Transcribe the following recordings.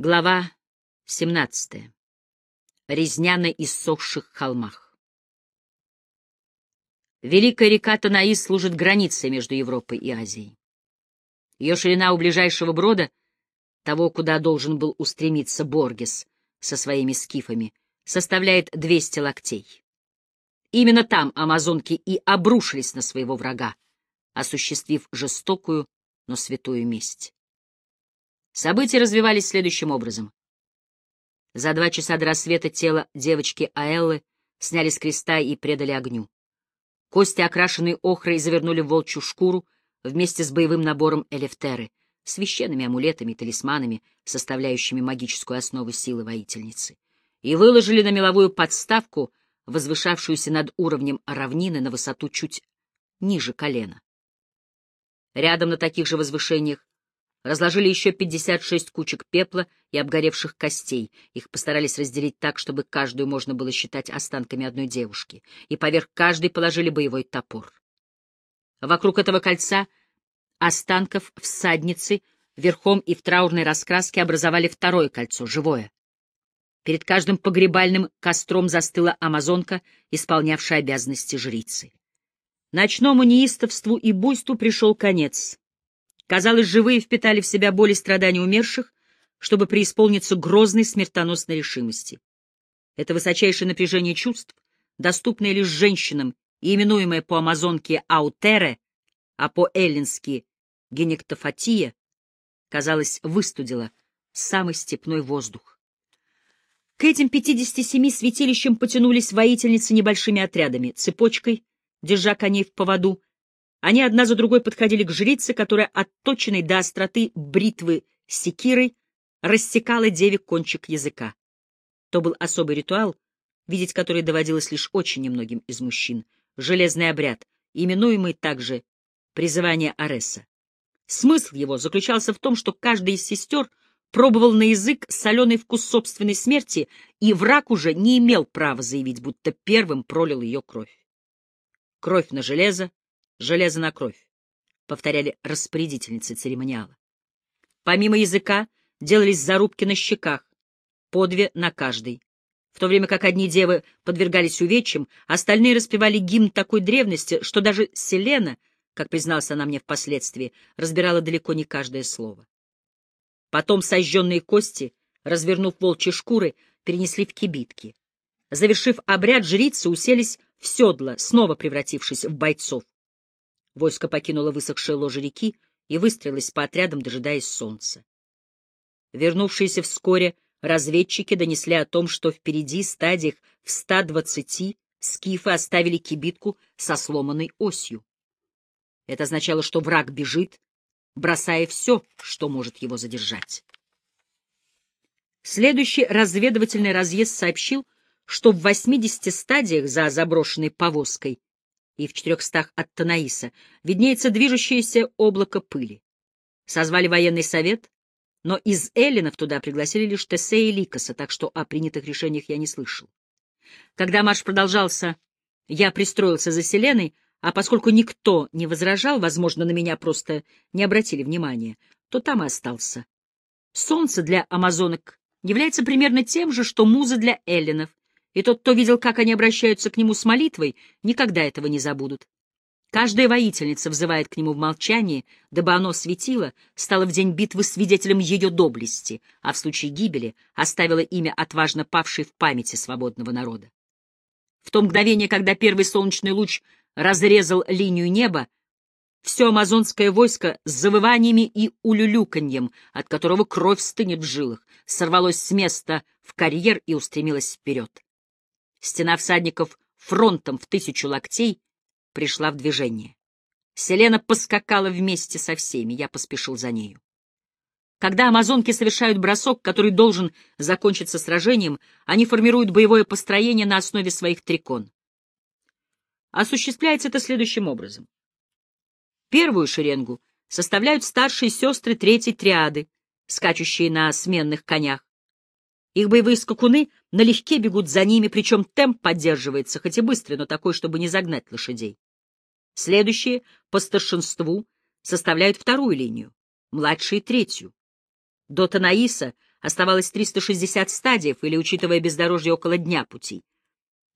Глава 17. Резня на иссохших холмах. Великая река Танаис служит границей между Европой и Азией. Ее ширина у ближайшего брода, того, куда должен был устремиться Боргес со своими скифами, составляет 200 локтей. Именно там амазонки и обрушились на своего врага, осуществив жестокую, но святую месть. События развивались следующим образом. За два часа до рассвета тело девочки Аэллы сняли с креста и предали огню. Кости, окрашенные охрой, завернули в волчью шкуру вместе с боевым набором Элефтеры, священными амулетами и талисманами, составляющими магическую основу силы воительницы, и выложили на меловую подставку, возвышавшуюся над уровнем равнины на высоту чуть ниже колена. Рядом на таких же возвышениях Разложили еще 56 кучек пепла и обгоревших костей. Их постарались разделить так, чтобы каждую можно было считать останками одной девушки. И поверх каждой положили боевой топор. Вокруг этого кольца останков всадницы верхом и в траурной раскраске образовали второе кольцо, живое. Перед каждым погребальным костром застыла амазонка, исполнявшая обязанности жрицы. Ночному неистовству и буйству пришел конец. Казалось, живые впитали в себя боль и страдания умерших, чтобы преисполниться грозной смертоносной решимости. Это высочайшее напряжение чувств, доступное лишь женщинам и именуемое по амазонке аутере, а по-эллински генектофатия, казалось, выстудило самый степной воздух. К этим 57 святилищам потянулись воительницы небольшими отрядами, цепочкой, держа коней в поводу, они одна за другой подходили к жрице, которая, отточенной до остроты бритвы секирой, рассекала деве кончик языка. То был особый ритуал, видеть который доводилось лишь очень немногим из мужчин, железный обряд, именуемый также призывание Ареса. Смысл его заключался в том, что каждая из сестер пробовал на язык соленый вкус собственной смерти, и враг уже не имел права заявить, будто первым пролил ее кровь. Кровь на железо, железо на кровь, — повторяли распорядительницы церемониала. Помимо языка делались зарубки на щеках, по две на каждой. В то время как одни девы подвергались увечьям, остальные распевали гимн такой древности, что даже Селена, как призналась она мне впоследствии, разбирала далеко не каждое слово. Потом сожженные кости, развернув волчьи шкуры, перенесли в кибитки. Завершив обряд, жрицы уселись в седла, снова превратившись в бойцов. Войско покинуло высохшее ложе реки и выстрелилось по отрядам, дожидаясь солнца. Вернувшиеся вскоре разведчики донесли о том, что впереди стадиях в 120 скифы оставили кибитку со сломанной осью. Это означало, что враг бежит, бросая все, что может его задержать. Следующий разведывательный разъезд сообщил, что в 80 стадиях за заброшенной повозкой и в четырехстах от Танаиса виднеется движущееся облако пыли. Созвали военный совет, но из эллинов туда пригласили лишь Тесея и Ликоса, так что о принятых решениях я не слышал. Когда марш продолжался, я пристроился за Селеной, а поскольку никто не возражал, возможно, на меня просто не обратили внимания, то там и остался. Солнце для амазонок является примерно тем же, что муза для эллинов, и тот, кто видел, как они обращаются к нему с молитвой, никогда этого не забудут. Каждая воительница взывает к нему в молчании, дабы оно светило, стало в день битвы свидетелем ее доблести, а в случае гибели оставило имя отважно павшей в памяти свободного народа. В то мгновение, когда первый солнечный луч разрезал линию неба, все амазонское войско с завываниями и улюлюканьем, от которого кровь стынет в жилах, сорвалось с места в карьер и устремилось вперед. Стена всадников фронтом в тысячу локтей пришла в движение. Селена поскакала вместе со всеми, я поспешил за нею. Когда амазонки совершают бросок, который должен закончиться сражением, они формируют боевое построение на основе своих трикон. Осуществляется это следующим образом. Первую шеренгу составляют старшие сестры третьей триады, скачущие на сменных конях. Их боевые скакуны налегке бегут за ними, причем темп поддерживается, хоть и быстрый, но такой, чтобы не загнать лошадей. Следующие по старшинству составляют вторую линию, младшие — третью. До Танаиса оставалось 360 стадиев, или, учитывая бездорожье, около дня пути.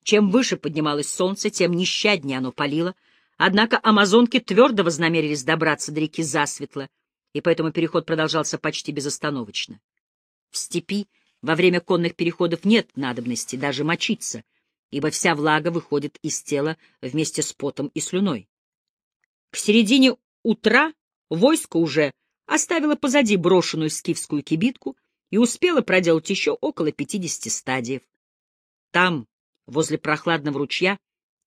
Чем выше поднималось солнце, тем нещаднее оно палило, однако амазонки твердо вознамерились добраться до реки засветло, и поэтому переход продолжался почти безостановочно. В степи во время конных переходов нет надобности даже мочиться, ибо вся влага выходит из тела вместе с потом и слюной. К середине утра войско уже оставило позади брошенную скифскую кибитку и успело проделать еще около пятидесяти стадиев. Там, возле прохладного ручья,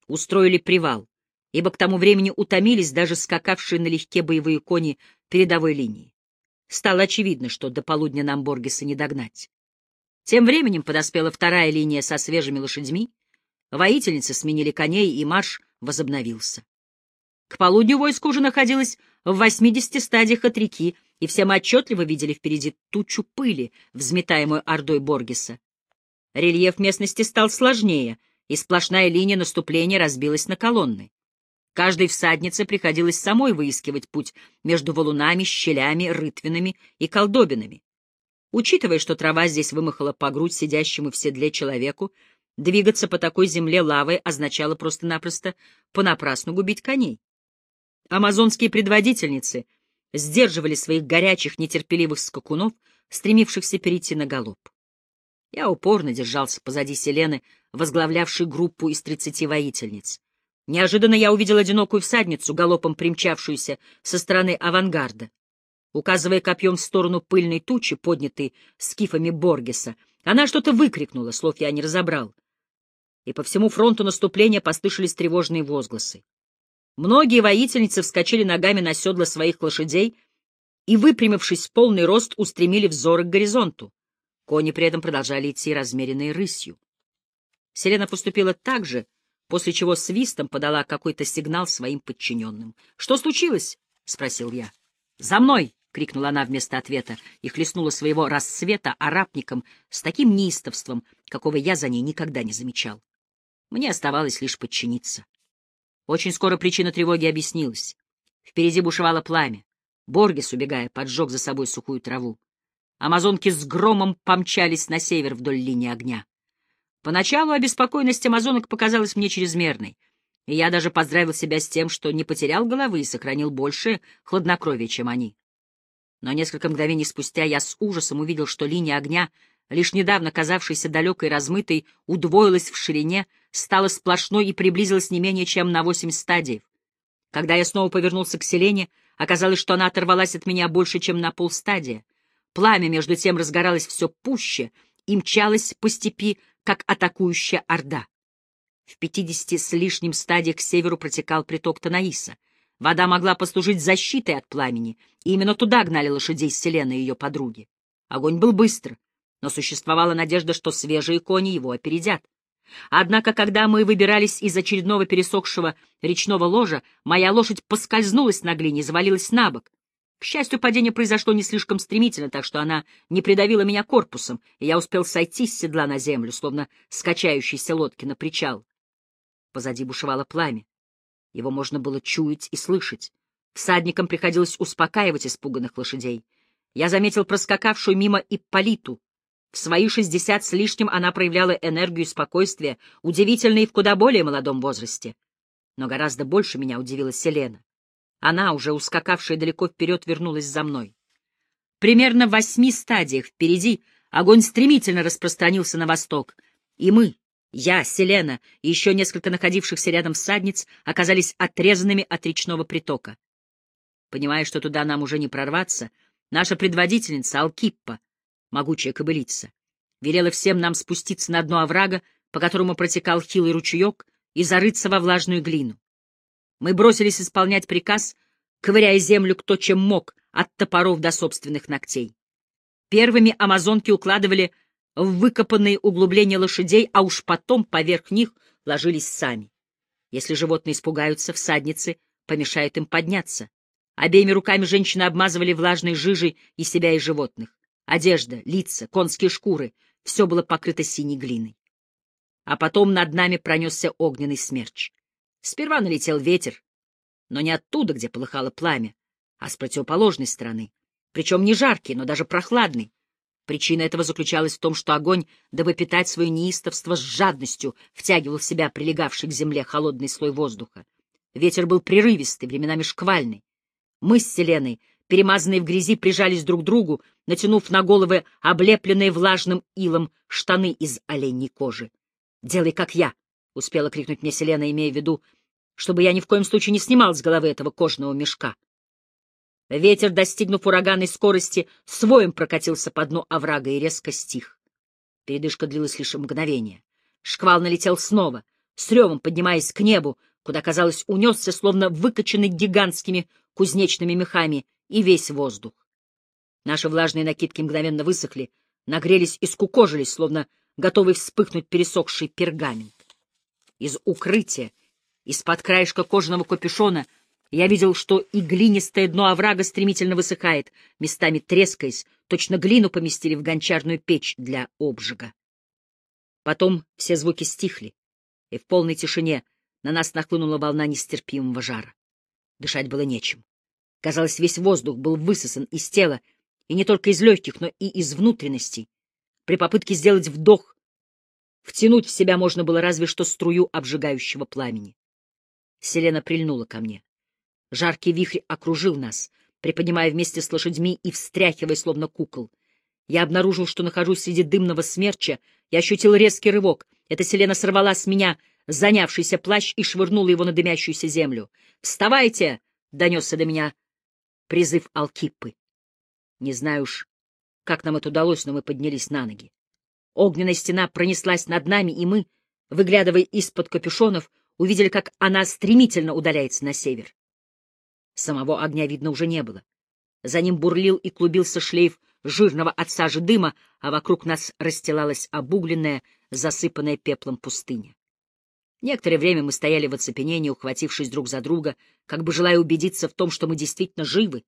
устроили привал, ибо к тому времени утомились даже скакавшие налегке боевые кони передовой линии. Стало очевидно, что до полудня нам Боргеса не догнать. Тем временем подоспела вторая линия со свежими лошадьми, воительницы сменили коней, и марш возобновился. К полудню войско уже находилось в 80 стадиях от реки, и все мы отчетливо видели впереди тучу пыли, взметаемую ордой Боргеса. Рельеф местности стал сложнее, и сплошная линия наступления разбилась на колонны. Каждой всаднице приходилось самой выискивать путь между валунами, щелями, рытвинами и колдобинами. Учитывая, что трава здесь вымахала по грудь сидящему в седле человеку, двигаться по такой земле лавой означало просто-напросто понапрасну губить коней. Амазонские предводительницы сдерживали своих горячих, нетерпеливых скакунов, стремившихся перейти на галоп. Я упорно держался позади Селены, возглавлявшей группу из тридцати воительниц. Неожиданно я увидел одинокую всадницу, галопом примчавшуюся со стороны авангарда. Указывая копьем в сторону пыльной тучи, поднятой скифами Боргеса, она что-то выкрикнула, слов я не разобрал. И по всему фронту наступления послышались тревожные возгласы. Многие воительницы вскочили ногами на седла своих лошадей и, выпрямившись в полный рост, устремили взоры к горизонту. Кони при этом продолжали идти размеренной рысью. Селена поступила так же, после чего свистом подала какой-то сигнал своим подчиненным. — Что случилось? — спросил я. — За мной! — крикнула она вместо ответа и хлестнула своего рассвета арапником с таким неистовством, какого я за ней никогда не замечал. Мне оставалось лишь подчиниться. Очень скоро причина тревоги объяснилась. Впереди бушевало пламя. Боргес, убегая, поджег за собой сухую траву. Амазонки с громом помчались на север вдоль линии огня. Поначалу обеспокоенность амазонок показалась мне чрезмерной, и я даже поздравил себя с тем, что не потерял головы и сохранил больше хладнокровия, чем они. Но несколько мгновений спустя я с ужасом увидел, что линия огня, лишь недавно казавшаяся далекой и размытой, удвоилась в ширине, стала сплошной и приблизилась не менее чем на восемь стадиев. Когда я снова повернулся к Селене, оказалось, что она оторвалась от меня больше, чем на полстадия. Пламя, между тем, разгоралось все пуще и мчалось по степи, как атакующая орда. В пятидесяти с лишним стадиях к северу протекал приток Танаиса. Вода могла послужить защитой от пламени, и именно туда гнали лошадей Селена и ее подруги. Огонь был быстр, но существовала надежда, что свежие кони его опередят. Однако, когда мы выбирались из очередного пересохшего речного ложа, моя лошадь поскользнулась на глине и завалилась на бок. К счастью, падение произошло не слишком стремительно, так что она не придавила меня корпусом, и я успел сойти с седла на землю, словно скачающейся лодки на причал. Позади бушевало пламя. Его можно было чуять и слышать. Всадникам приходилось успокаивать испуганных лошадей. Я заметил проскакавшую мимо Ипполиту. В свои шестьдесят с лишним она проявляла энергию и спокойствие, удивительные в куда более молодом возрасте. Но гораздо больше меня удивила Селена. Она, уже ускакавшая далеко вперед, вернулась за мной. Примерно в восьми стадиях впереди огонь стремительно распространился на восток, и мы, я, Селена и еще несколько находившихся рядом всадниц, оказались отрезанными от речного притока. Понимая, что туда нам уже не прорваться, наша предводительница Алкиппа, могучая кобылица, велела всем нам спуститься на дно оврага, по которому протекал хилый ручеек, и зарыться во влажную глину. Мы бросились исполнять приказ, ковыряя землю кто чем мог, от топоров до собственных ногтей. Первыми амазонки укладывали в выкопанные углубления лошадей, а уж потом поверх них ложились сами. Если животные испугаются, всадницы помешают им подняться. Обеими руками женщины обмазывали влажной жижей и себя, и животных. Одежда, лица, конские шкуры — все было покрыто синей глиной. А потом над нами пронесся огненный смерч. Сперва налетел ветер, но не оттуда, где полыхало пламя, а с противоположной стороны. причем не жаркий, но даже прохладный. Причина этого заключалась в том, что огонь, дабы питать свое неистовство с жадностью, втягивал в себя прилегавший к земле холодный слой воздуха. Ветер был прерывистый, временами шквальный. Мы с Селеной, перемазанные в грязи, прижались друг к другу, натянув на головы облепленные влажным илом штаны из оленьей кожи. «Делай, как я!» — успела крикнуть мне Селена, имея в виду, чтобы я ни в коем случае не снимал с головы этого кожаного мешка. Ветер, достигнув ураганной скорости, своем прокатился по дну оврага и резко стих. Передышка длилась лишь мгновение. Шквал налетел снова, с ревом поднимаясь к небу, куда, казалось, унесся, словно выкоченный гигантскими кузнечными мехами, и весь воздух. Наши влажные накидки мгновенно высохли, нагрелись и скукожились, словно готовый вспыхнуть пересохший пергамент. Из укрытия, из-под краешка кожаного капюшона — я видел, что и глинистое дно оврага стремительно высыхает, местами трескаясь, точно глину поместили в гончарную печь для обжига. Потом все звуки стихли, и в полной тишине на нас нахлынула волна нестерпимого жара. Дышать было нечем. Казалось, весь воздух был высосан из тела, и не только из легких, но и из внутренностей. При попытке сделать вдох, втянуть в себя можно было разве что струю обжигающего пламени. Селена прильнула ко мне. Жаркий вихрь окружил нас, приподнимая вместе с лошадьми и встряхивая, словно кукол. Я обнаружил, что нахожусь среди дымного смерча, и ощутил резкий рывок. Эта селена сорвала с меня занявшийся плащ и швырнула его на дымящуюся землю. «Вставайте!» — донесся до меня призыв Алкиппы. Не знаю уж, как нам это удалось, но мы поднялись на ноги. Огненная стена пронеслась над нами, и мы, выглядывая из-под капюшонов, увидели, как она стремительно удаляется на север. Самого огня видно уже не было. За ним бурлил и клубился шлейф жирного от сажи дыма, а вокруг нас расстилалась обугленная, засыпанная пеплом пустыня. Некоторое время мы стояли в оцепенении, ухватившись друг за друга, как бы желая убедиться в том, что мы действительно живы.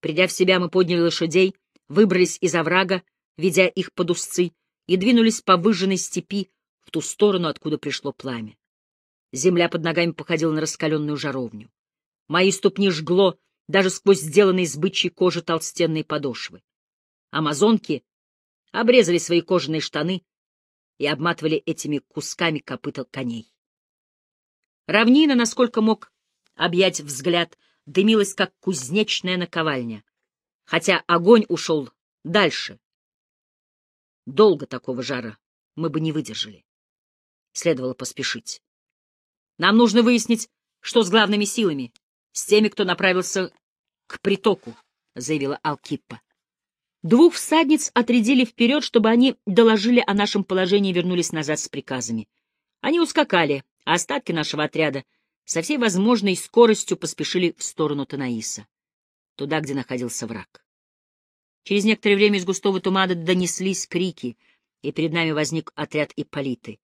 Придя в себя, мы подняли лошадей, выбрались из оврага, ведя их под узцы, и двинулись по выжженной степи в ту сторону, откуда пришло пламя. Земля под ногами походила на раскаленную жаровню. Мои ступни жгло даже сквозь сделанные из бычьей кожи толстенные подошвы. Амазонки обрезали свои кожаные штаны и обматывали этими кусками копыта коней. Равнина, насколько мог объять взгляд, дымилась, как кузнечная наковальня, хотя огонь ушел дальше. Долго такого жара мы бы не выдержали. Следовало поспешить. Нам нужно выяснить, что с главными силами, с теми, кто направился к притоку, — заявила Алкиппа. Двух всадниц отрядили вперед, чтобы они доложили о нашем положении и вернулись назад с приказами. Они ускакали, а остатки нашего отряда со всей возможной скоростью поспешили в сторону Танаиса, туда, где находился враг. Через некоторое время из густого тумана донеслись крики, и перед нами возник отряд Ипполиты.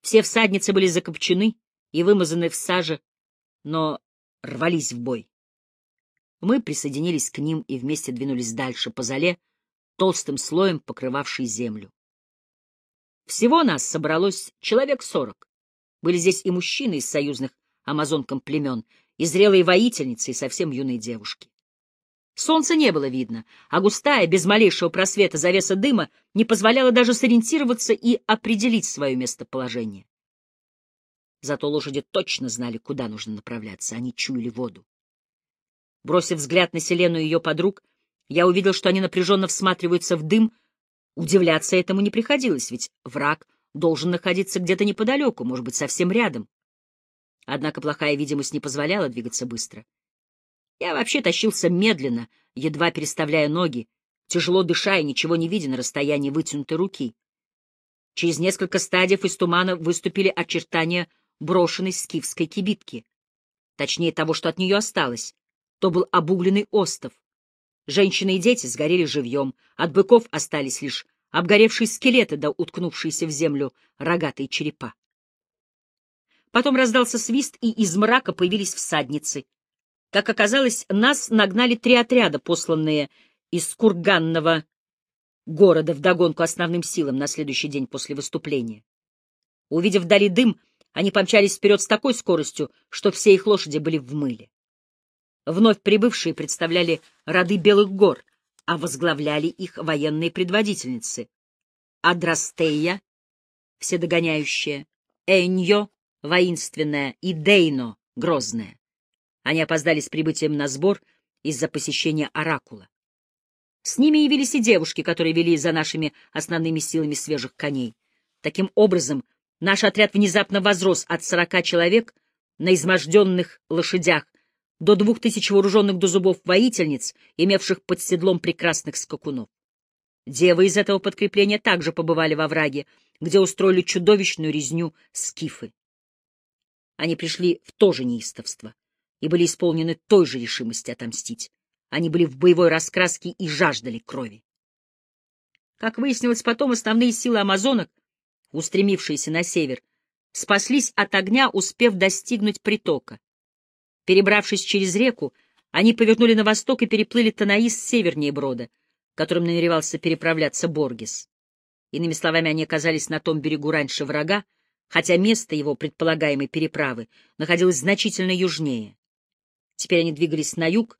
Все всадницы были закопчены и вымазаны в саже, но рвались в бой. Мы присоединились к ним и вместе двинулись дальше по зале, толстым слоем покрывавшей землю. Всего нас собралось человек сорок. Были здесь и мужчины из союзных амазонкам племен, и зрелые воительницы, и совсем юные девушки. Солнца не было видно, а густая, без малейшего просвета завеса дыма не позволяла даже сориентироваться и определить свое местоположение. Зато лошади точно знали, куда нужно направляться, они чуяли воду. Бросив взгляд на Селену и ее подруг, я увидел, что они напряженно всматриваются в дым. Удивляться этому не приходилось, ведь враг должен находиться где-то неподалеку, может быть, совсем рядом. Однако плохая видимость не позволяла двигаться быстро. Я вообще тащился медленно, едва переставляя ноги, тяжело дыша и ничего не видя на расстоянии вытянутой руки. Через несколько стадиев из тумана выступили очертания брошенной скифской кибитки. Точнее, того, что от нее осталось. То был обугленный остов. Женщины и дети сгорели живьем, от быков остались лишь обгоревшие скелеты да уткнувшиеся в землю рогатые черепа. Потом раздался свист, и из мрака появились всадницы. Как оказалось, нас нагнали три отряда, посланные из курганного города вдогонку основным силам на следующий день после выступления. Увидев вдали дым, они помчались вперед с такой скоростью, что все их лошади были в мыле. Вновь прибывшие представляли роды Белых гор, а возглавляли их военные предводительницы. Адрастея, вседогоняющая, Эньо, воинственная, и Дейно, грозная. Они опоздали с прибытием на сбор из-за посещения Оракула. С ними явились и девушки, которые вели за нашими основными силами свежих коней. Таким образом, наш отряд внезапно возрос от сорока человек на изможденных лошадях до двух тысяч вооруженных до зубов воительниц, имевших под седлом прекрасных скакунов. Девы из этого подкрепления также побывали во враге, где устроили чудовищную резню скифы. Они пришли в то же неистовство и были исполнены той же решимости отомстить. Они были в боевой раскраске и жаждали крови. Как выяснилось потом, основные силы амазонок, устремившиеся на север, спаслись от огня, успев достигнуть притока. Перебравшись через реку, они повернули на восток и переплыли Танаис севернее Брода, которым намеревался переправляться Боргес. Иными словами, они оказались на том берегу раньше врага, хотя место его предполагаемой переправы находилось значительно южнее. Теперь они двигались на юг,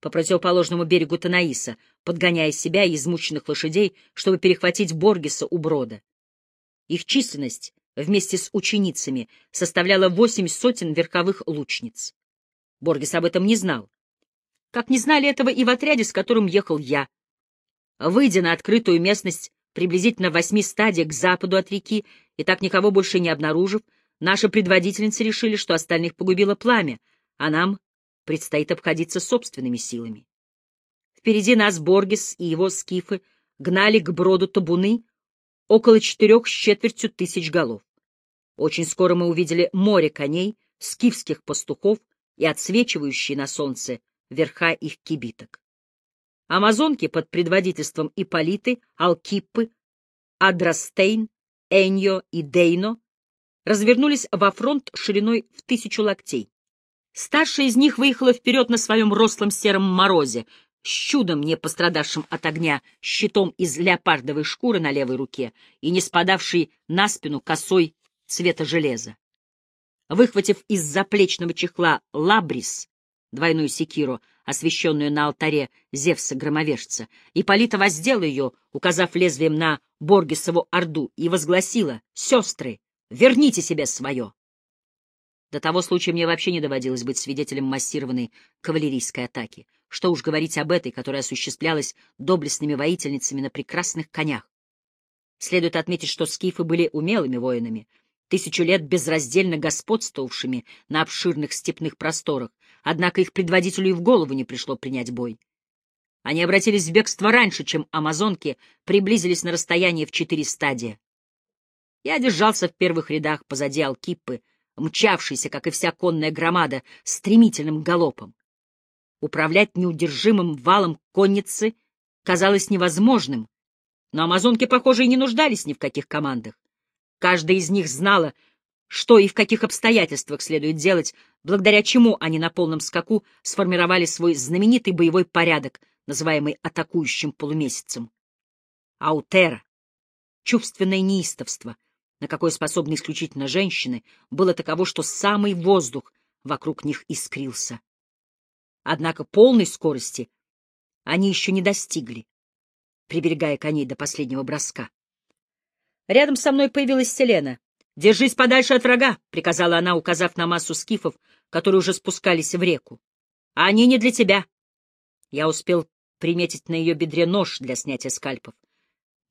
по противоположному берегу Танаиса, подгоняя себя и измученных лошадей, чтобы перехватить Боргеса у брода. Их численность вместе с ученицами составляла восемь сотен верховых лучниц. Боргес об этом не знал. Как не знали этого и в отряде, с которым ехал я. Выйдя на открытую местность приблизительно восьми стадиях к западу от реки, и так никого больше не обнаружив, наши предводительницы решили, что остальных погубило пламя, а нам предстоит обходиться собственными силами. Впереди нас Боргес и его скифы гнали к броду табуны около четырех с четвертью тысяч голов. Очень скоро мы увидели море коней, скифских пастухов и отсвечивающие на солнце верха их кибиток. Амазонки под предводительством Иполиты, Алкиппы, Адрастейн, Эньо и Дейно развернулись во фронт шириной в тысячу локтей. Старшая из них выехала вперед на своем рослом сером морозе, с чудом не пострадавшим от огня, щитом из леопардовой шкуры на левой руке и не спадавшей на спину косой цвета железа. Выхватив из заплечного чехла лабрис, двойную секиру, освященную на алтаре Зевса-громовержца, Ипполита воздела ее, указав лезвием на Боргесову орду, и возгласила «Сестры, верните себе свое!» До того случая мне вообще не доводилось быть свидетелем массированной кавалерийской атаки. Что уж говорить об этой, которая осуществлялась доблестными воительницами на прекрасных конях. Следует отметить, что скифы были умелыми воинами, тысячу лет безраздельно господствовавшими на обширных степных просторах, однако их предводителю и в голову не пришло принять бой. Они обратились в бегство раньше, чем амазонки приблизились на расстояние в четыре стадия. Я держался в первых рядах позади Алкиппы, мчавшийся, как и вся конная громада, стремительным галопом. Управлять неудержимым валом конницы казалось невозможным, но амазонки, похоже, и не нуждались ни в каких командах. Каждая из них знала, что и в каких обстоятельствах следует делать, благодаря чему они на полном скаку сформировали свой знаменитый боевой порядок, называемый атакующим полумесяцем. Аутера, чувственное неистовство, на какое способны исключительно женщины, было таково, что самый воздух вокруг них искрился. Однако полной скорости они еще не достигли, приберегая коней до последнего броска. Рядом со мной появилась Селена. «Держись подальше от врага», — приказала она, указав на массу скифов, которые уже спускались в реку. «А они не для тебя». Я успел приметить на ее бедре нож для снятия скальпов.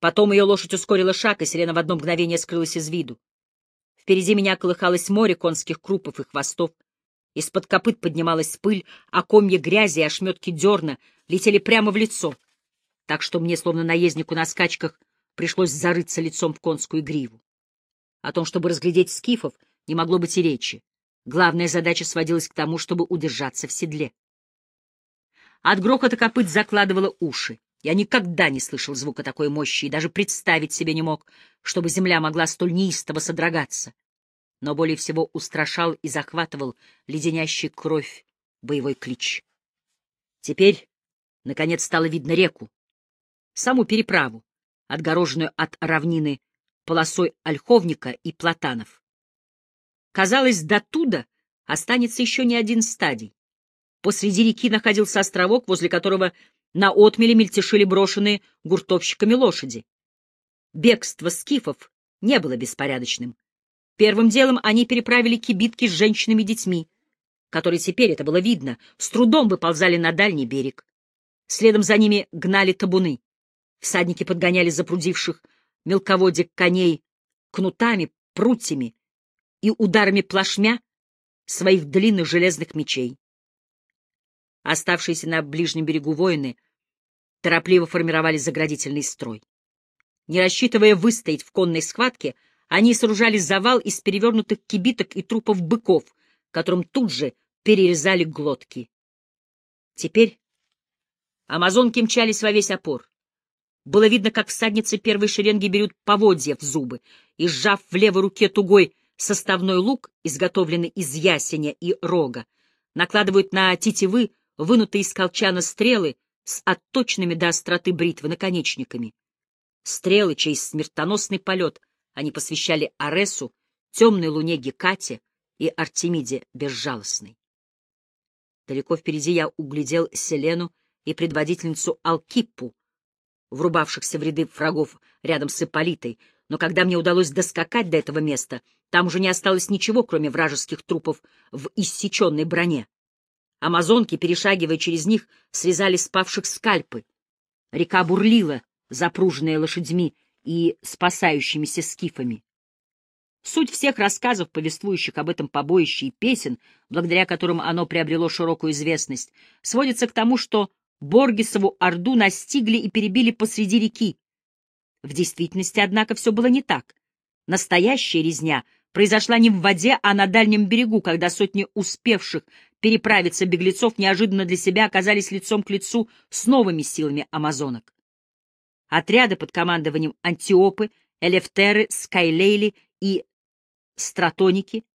Потом ее лошадь ускорила шаг, и Селена в одно мгновение скрылась из виду. Впереди меня колыхалось море конских крупов и хвостов. Из-под копыт поднималась пыль, а комья грязи и ошметки дерна летели прямо в лицо, так что мне, словно наезднику на скачках, пришлось зарыться лицом в конскую гриву. О том, чтобы разглядеть скифов, не могло быть и речи. Главная задача сводилась к тому, чтобы удержаться в седле. От грохота копыт закладывало уши. Я никогда не слышал звука такой мощи и даже представить себе не мог, чтобы земля могла столь неистово содрогаться. Но более всего устрашал и захватывал леденящий кровь боевой клич. Теперь, наконец, стало видно реку, саму переправу, отгороженную от равнины полосой ольховника и платанов. Казалось, до туда останется еще не один стадий. Посреди реки находился островок, возле которого На отмеле мельтешили брошенные гуртовщиками лошади. Бегство скифов не было беспорядочным. Первым делом они переправили кибитки с женщинами и детьми, которые теперь, это было видно, с трудом выползали на дальний берег. Следом за ними гнали табуны. Всадники подгоняли запрудивших мелководье коней кнутами, прутьями и ударами плашмя своих длинных железных мечей. Оставшиеся на ближнем берегу воины торопливо формировали заградительный строй. Не рассчитывая выстоять в конной схватке, они сооружали завал из перевернутых кибиток и трупов быков, которым тут же перерезали глотки. Теперь амазонки мчались во весь опор. Было видно, как всадницы первой шеренги берут поводья в зубы и, сжав в левой руке тугой составной лук, изготовленный из ясеня и рога, накладывают на тетивы вынутые из колчана стрелы с отточенными до остроты бритвы наконечниками. Стрелы, чей смертоносный полет они посвящали Аресу, темной луне Гекате и Артемиде Безжалостной. Далеко впереди я углядел Селену и предводительницу Алкиппу, врубавшихся в ряды врагов рядом с Ипполитой, но когда мне удалось доскакать до этого места, там уже не осталось ничего, кроме вражеских трупов в иссеченной броне. Амазонки, перешагивая через них, срезали спавших скальпы. Река бурлила, запруженная лошадьми и спасающимися скифами. Суть всех рассказов, повествующих об этом побоище и песен, благодаря которым оно приобрело широкую известность, сводится к тому, что Боргисову Орду настигли и перебили посреди реки. В действительности, однако, все было не так. Настоящая резня произошла не в воде, а на дальнем берегу, когда сотни успевших переправиться беглецов неожиданно для себя оказались лицом к лицу с новыми силами амазонок. Отряды под командованием Антиопы, Элефтеры, Скайлейли и Стратоники,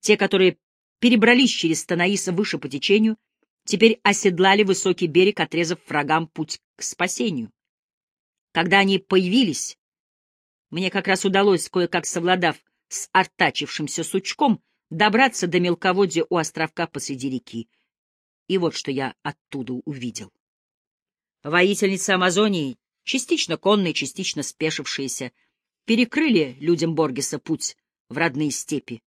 те, которые перебрались через Танаиса выше по течению, теперь оседлали высокий берег, отрезав врагам путь к спасению. Когда они появились, мне как раз удалось, кое-как совладав с артачившимся сучком, добраться до мелководья у островка посреди реки. И вот что я оттуда увидел. Воительницы Амазонии, частично конные, частично спешившиеся, перекрыли людям Боргеса путь в родные степи.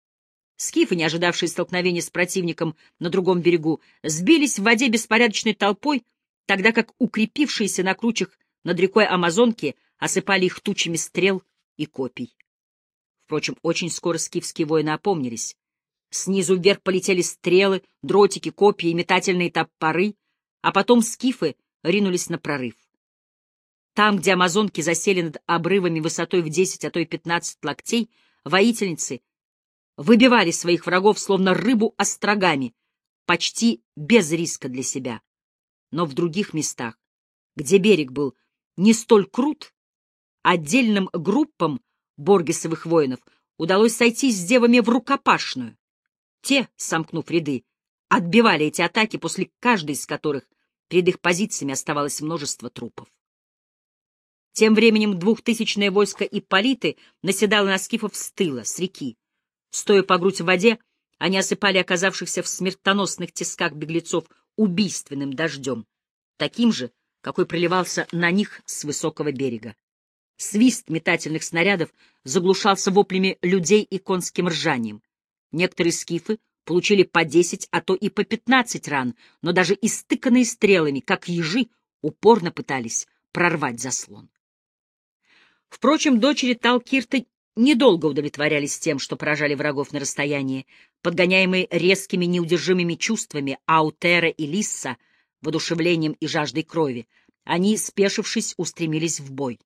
Скифы, не ожидавшие столкновения с противником на другом берегу, сбились в воде беспорядочной толпой, тогда как укрепившиеся на кручах над рекой Амазонки осыпали их тучами стрел и копий. Впрочем, очень скоро скифские воины опомнились. Снизу вверх полетели стрелы, дротики, копья и метательные топоры, а потом скифы ринулись на прорыв. Там, где амазонки засели над обрывами высотой в десять, а то и пятнадцать локтей, воительницы выбивали своих врагов, словно рыбу острогами, почти без риска для себя. Но в других местах, где берег был не столь крут, отдельным группам боргесовых воинов удалось сойтись с девами в рукопашную. Те, сомкнув ряды, отбивали эти атаки, после каждой из которых перед их позициями оставалось множество трупов. Тем временем двухтысячное войско Ипполиты наседало на скифов с тыла, с реки. Стоя по грудь в воде, они осыпали оказавшихся в смертоносных тисках беглецов убийственным дождем, таким же, какой проливался на них с высокого берега. Свист метательных снарядов заглушался воплями людей и конским ржанием. Некоторые скифы получили по десять, а то и по пятнадцать ран, но даже истыканные стрелами, как ежи, упорно пытались прорвать заслон. Впрочем, дочери Талкирта недолго удовлетворялись тем, что поражали врагов на расстоянии, подгоняемые резкими неудержимыми чувствами Аутера и Лисса, воодушевлением и жаждой крови. Они, спешившись, устремились в бой.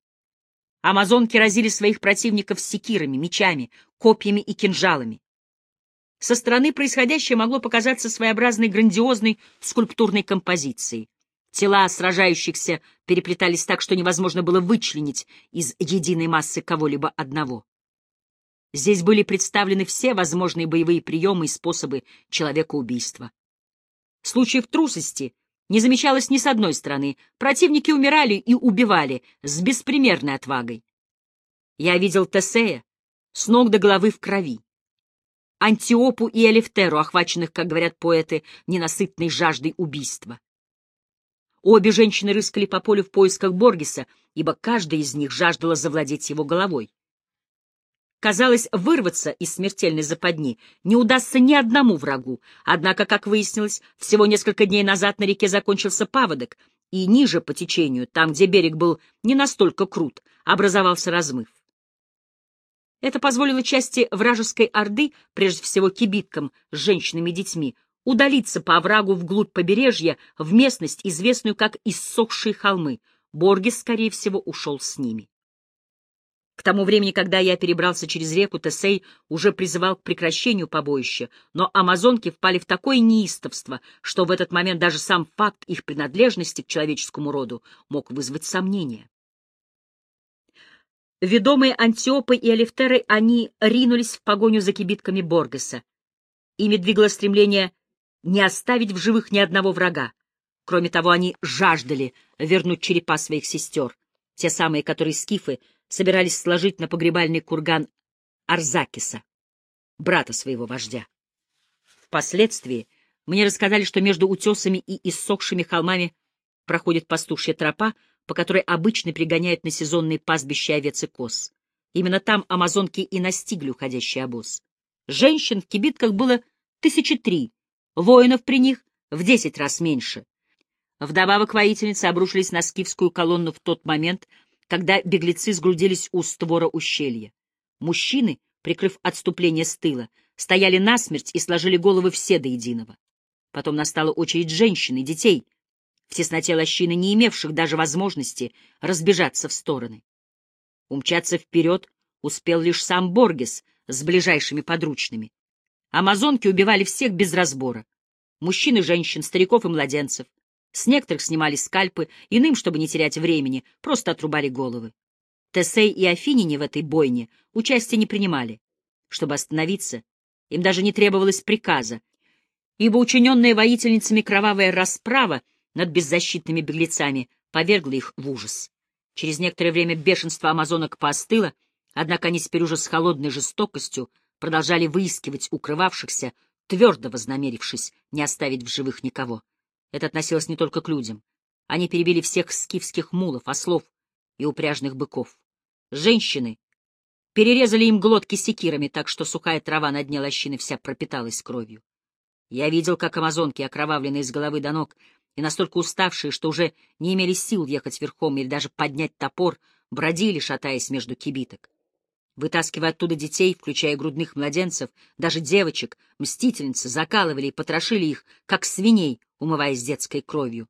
Амазонки разили своих противников секирами, мечами, копьями и кинжалами. Со стороны происходящее могло показаться своеобразной грандиозной скульптурной композицией. Тела сражающихся переплетались так, что невозможно было вычленить из единой массы кого-либо одного. Здесь были представлены все возможные боевые приемы и способы человекоубийства. Случаев трусости не замечалось ни с одной стороны. Противники умирали и убивали с беспримерной отвагой. Я видел Тесея с ног до головы в крови. Антиопу и Элефтеру, охваченных, как говорят поэты, ненасытной жаждой убийства. Обе женщины рыскали по полю в поисках Боргеса, ибо каждая из них жаждала завладеть его головой. Казалось, вырваться из смертельной западни не удастся ни одному врагу, однако, как выяснилось, всего несколько дней назад на реке закончился паводок, и ниже по течению, там, где берег был не настолько крут, образовался размыв. Это позволило части вражеской орды, прежде всего кибиткам с женщинами и детьми, удалиться по оврагу вглубь побережья, в местность, известную как иссохшие холмы. Боргес, скорее всего, ушел с ними. К тому времени, когда я перебрался через реку, Тесей уже призывал к прекращению побоища, но амазонки впали в такое неистовство, что в этот момент даже сам факт их принадлежности к человеческому роду мог вызвать сомнения. Ведомые Антиопой и Алифтерой, они ринулись в погоню за кибитками Боргеса. Ими двигало стремление не оставить в живых ни одного врага. Кроме того, они жаждали вернуть черепа своих сестер, те самые, которые скифы собирались сложить на погребальный курган Арзакиса, брата своего вождя. Впоследствии мне рассказали, что между утесами и иссохшими холмами проходит пастушья тропа, по которой обычно пригоняют на сезонные пастбища овец и коз. Именно там амазонки и настигли уходящий обоз. Женщин в кибитках было тысячи три, воинов при них в десять раз меньше. Вдобавок воительницы обрушились на скифскую колонну в тот момент, когда беглецы сгрудились у створа ущелья. Мужчины, прикрыв отступление с тыла, стояли насмерть и сложили головы все до единого. Потом настала очередь женщин и детей, в тесноте лощины, не имевших даже возможности разбежаться в стороны. Умчаться вперед успел лишь сам Боргес с ближайшими подручными. Амазонки убивали всех без разбора. Мужчин и женщин, стариков и младенцев — с некоторых снимали скальпы, иным, чтобы не терять времени, просто отрубали головы. Тесей и Афинине в этой бойне участия не принимали. Чтобы остановиться, им даже не требовалось приказа, ибо учиненная воительницами кровавая расправа над беззащитными беглецами повергла их в ужас. Через некоторое время бешенство амазонок поостыло, однако они теперь уже с холодной жестокостью продолжали выискивать укрывавшихся, твердо вознамерившись не оставить в живых никого. Это относилось не только к людям. Они перебили всех скифских мулов, ослов и упряжных быков. Женщины перерезали им глотки секирами, так что сухая трава на дне лощины вся пропиталась кровью. Я видел, как амазонки, окровавленные с головы до ног, и настолько уставшие, что уже не имели сил ехать верхом или даже поднять топор, бродили, шатаясь между кибиток. Вытаскивая оттуда детей, включая грудных младенцев, даже девочек, мстительницы закалывали и потрошили их, как свиней, умываясь детской кровью.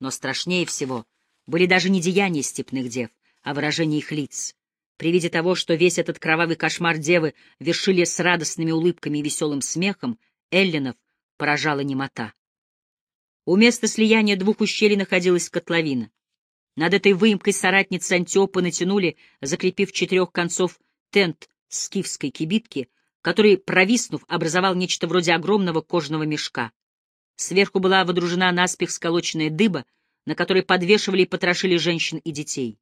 Но страшнее всего были даже не деяния степных дев, а выражение их лиц. При виде того, что весь этот кровавый кошмар девы вершили с радостными улыбками и веселым смехом, Эллинов поражала немота. У места слияния двух ущелий находилась котловина. Над этой выемкой соратницы Антиопа натянули, закрепив четырех концов тент скифской кибитки, который, провиснув, образовал нечто вроде огромного кожаного мешка. Сверху была водружена наспех сколоченная дыба, на которой подвешивали и потрошили женщин и детей.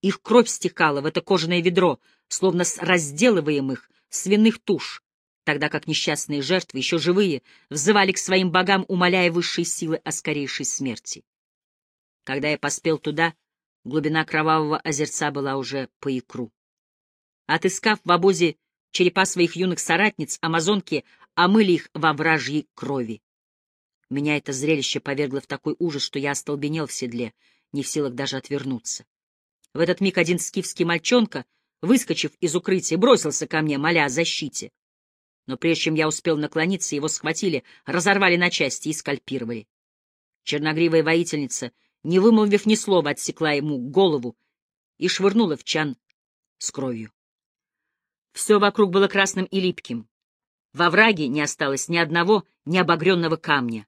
Их кровь стекала в это кожаное ведро, словно с разделываемых свиных туш, тогда как несчастные жертвы, еще живые, взывали к своим богам, умоляя высшие силы о скорейшей смерти. Когда я поспел туда, глубина кровавого озерца была уже по икру. Отыскав в обозе черепа своих юных соратниц, амазонки омыли их во вражьей крови. Меня это зрелище повергло в такой ужас, что я остолбенел в седле, не в силах даже отвернуться. В этот миг один скифский мальчонка, выскочив из укрытия, бросился ко мне, моля о защите. Но прежде чем я успел наклониться, его схватили, разорвали на части и скальпировали. Черногривая воительница, не вымолвив ни слова, отсекла ему голову и швырнула в чан с кровью. Все вокруг было красным и липким. Во враге не осталось ни одного необогренного камня.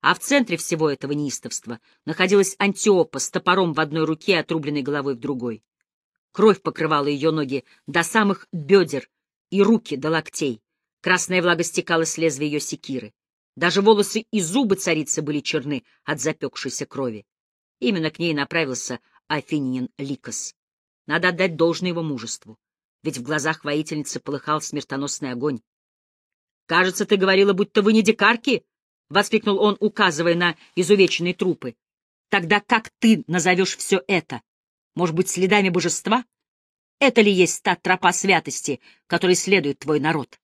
А в центре всего этого неистовства находилась Антиопа с топором в одной руке и отрубленной головой в другой. Кровь покрывала ее ноги до самых бедер и руки до локтей. Красная влага стекала с лезвия ее секиры. Даже волосы и зубы царицы были черны от запекшейся крови. Именно к ней направился Афинин Ликос. Надо отдать должное его мужеству, ведь в глазах воительницы полыхал смертоносный огонь. «Кажется, ты говорила, будто вы не дикарки?» — воскликнул он, указывая на изувеченные трупы. Тогда как ты назовешь все это? Может быть, следами божества? Это ли есть та тропа святости, которой следует твой народ?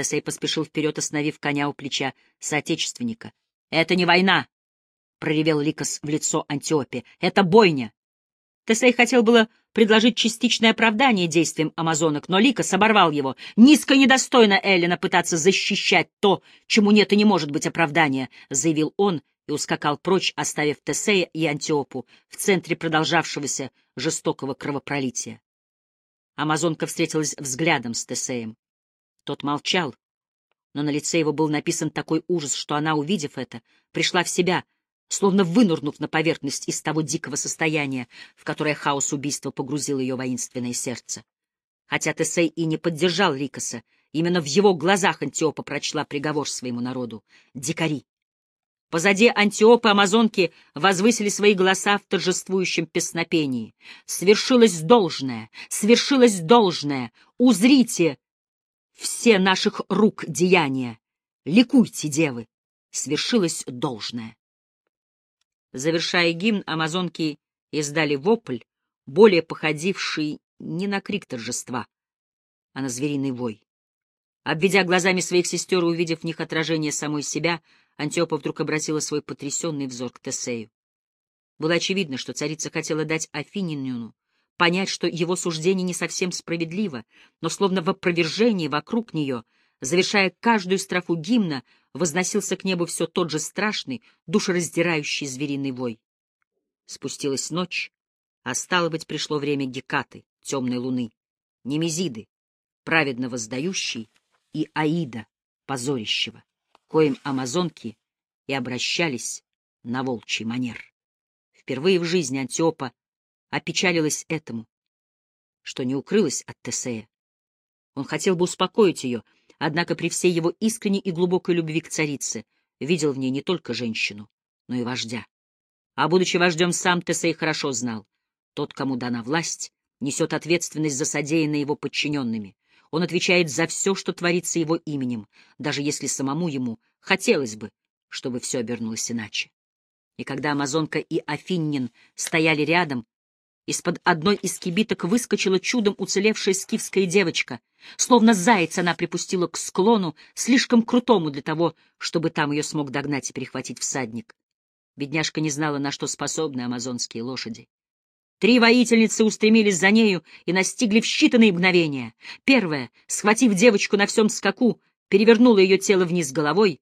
Тесей поспешил вперед, остановив коня у плеча соотечественника. — Это не война! — проревел Ликос в лицо Антиопе. — Это бойня! Тесей хотел было предложить частичное оправдание действиям амазонок, но Ликос оборвал его. «Низко и недостойно Эллина пытаться защищать то, чему нет и не может быть оправдания», — заявил он и ускакал прочь, оставив Тесея и Антиопу в центре продолжавшегося жестокого кровопролития. Амазонка встретилась взглядом с Тесеем. Тот молчал, но на лице его был написан такой ужас, что она, увидев это, пришла в себя, словно вынурнув на поверхность из того дикого состояния, в которое хаос убийства погрузил ее воинственное сердце. Хотя Тесей и не поддержал Ликоса, именно в его глазах Антиопа прочла приговор своему народу — дикари. Позади Антиопы амазонки возвысили свои голоса в торжествующем песнопении. «Свершилось должное! Свершилось должное! Узрите все наших рук деяния! Ликуйте, девы! Свершилось должное!» Завершая гимн, амазонки издали вопль, более походивший не на крик торжества, а на звериный вой. Обведя глазами своих сестер и увидев в них отражение самой себя, Антиопа вдруг обратила свой потрясенный взор к Тесею. Было очевидно, что царица хотела дать Афининину понять, что его суждение не совсем справедливо, но словно в опровержении вокруг нее, завершая каждую строфу гимна, возносился к небу все тот же страшный, душераздирающий звериный вой. Спустилась ночь, а стало быть, пришло время Гекаты, темной луны, Немезиды, праведно воздающей, и Аида, позорящего коим амазонки и обращались на волчий манер. Впервые в жизни Антиопа опечалилась этому, что не укрылась от Тесея. Он хотел бы успокоить ее, однако при всей его искренней и глубокой любви к царице видел в ней не только женщину, но и вождя. А будучи вождем, сам Тесей хорошо знал, тот, кому дана власть, несет ответственность за содеянное его подчиненными. Он отвечает за все, что творится его именем, даже если самому ему хотелось бы, чтобы все обернулось иначе. И когда Амазонка и Афиннин стояли рядом, из-под одной из кибиток выскочила чудом уцелевшая скифская девочка. Словно заяц она припустила к склону, слишком крутому для того, чтобы там ее смог догнать и перехватить всадник. Бедняжка не знала, на что способны амазонские лошади. Три воительницы устремились за нею и настигли в считанные мгновения. Первая, схватив девочку на всем скаку, перевернула ее тело вниз головой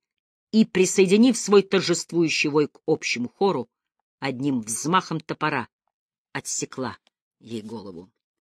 и, присоединив свой торжествующий вой к общему хору, одним взмахом топора отсекла ей голову.